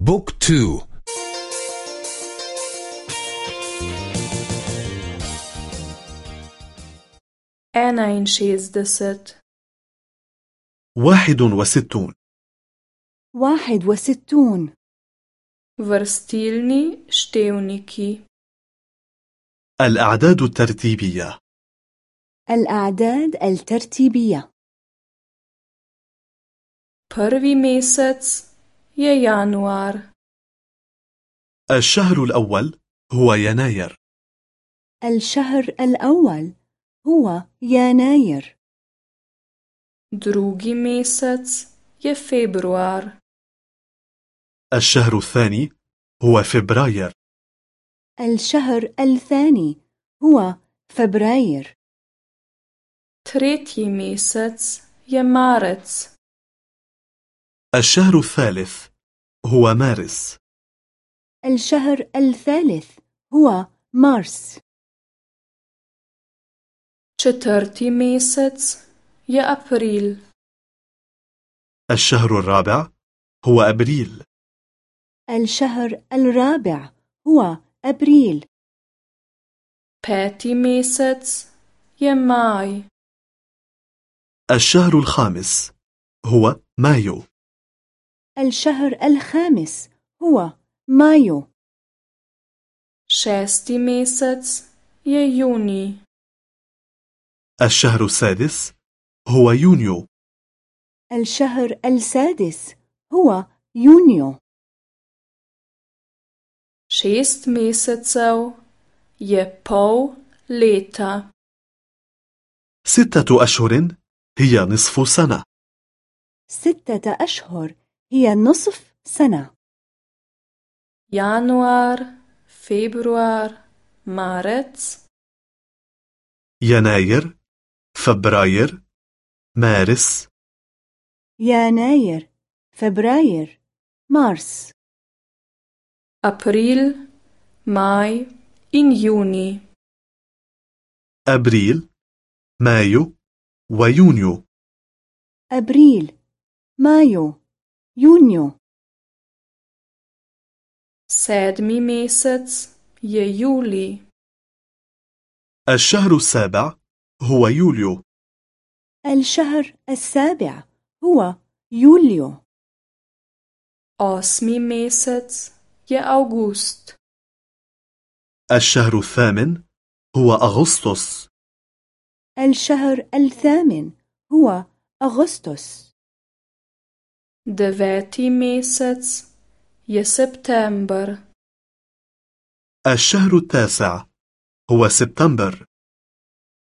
بوك تو. أنا شيزدست واحد وستون. واحد وستون. Vrstilni števniki الأعداد الترتيبية. الأعداد الترتيبية. Prvi mesec je januar. الشهر الأول هو يناير الشهر الأول هو يناير Drugi mesec je februar. الشهر الثاني هو فبراير الشهر الثاني هو فبراير Tretji mesec je marec. الشهر الثالث هو مارس. الشهر الثالث هو مارس. Četrti mesec je april. الشهر الرابع هو أبريل. الشهر الرابع هو أبريل. Peti mesec je maj. الشهر الخامس هو مايو. الشهر الخامس هو مايو Šesti mesec je junij. الشهر السادس هو يونيو الشهر السادس هو يونيو Šest mesecev je pol leta. ستة أشهر هي نصف سنة ستة أشهر هي نصف سنة. Januar, februar, marec, يناير فبراير مارس. يناير فبراير مارس. april, maj in junij. أبريل مايو ويونيو. أبريل مايو. يونيو Sedmi mesec je julij. الشهر السابع هو يوليو. الشهر السابع هو يوليو. Osmi mesec je avgust. الشهر الثامن هو أغسطس. الشهر الثامن هو أغسطس. Deveti mesec je september. الشهر التاسع هو سبتمبر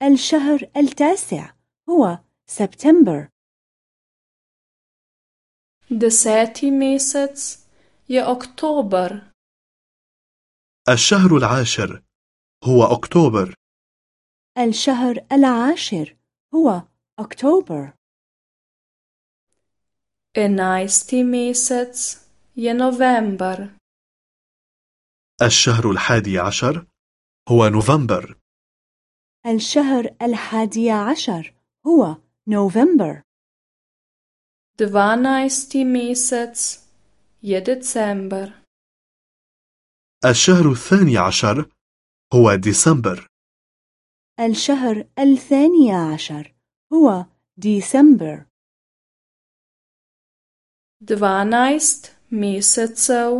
الشهر التاسع هو سبتمبر Deseti mesec je oktober. الشهر العاشر هو أكتوبر الشهر العاشر هو أكتوبر Enajsti mesec je november. الشهر الحادي عشر هو نوفمبر الشهر الحادي عشر هو نوفمبر Dvanajsti mesec je december. الشهر الثاني عشر هو ديسمبر الشهر الثاني عشر هو ديسمبر Dvanajst mesecev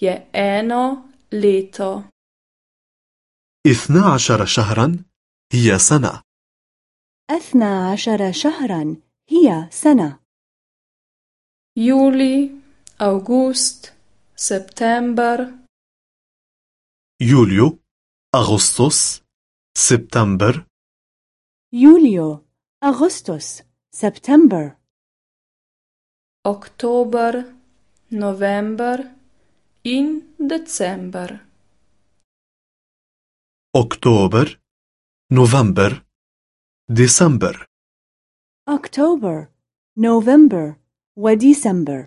je eno leto. اثنا عشر شهرا هي سنة أثنى عشر شهرا هي سنة Julij, avgust, september, يوليو أغسطس سبتمبر يوليو أغسطس سبتمبر oktober, november in december. أكتوبر نوفمبر ديسمبر أكتوبر نوفمبر وديسمبر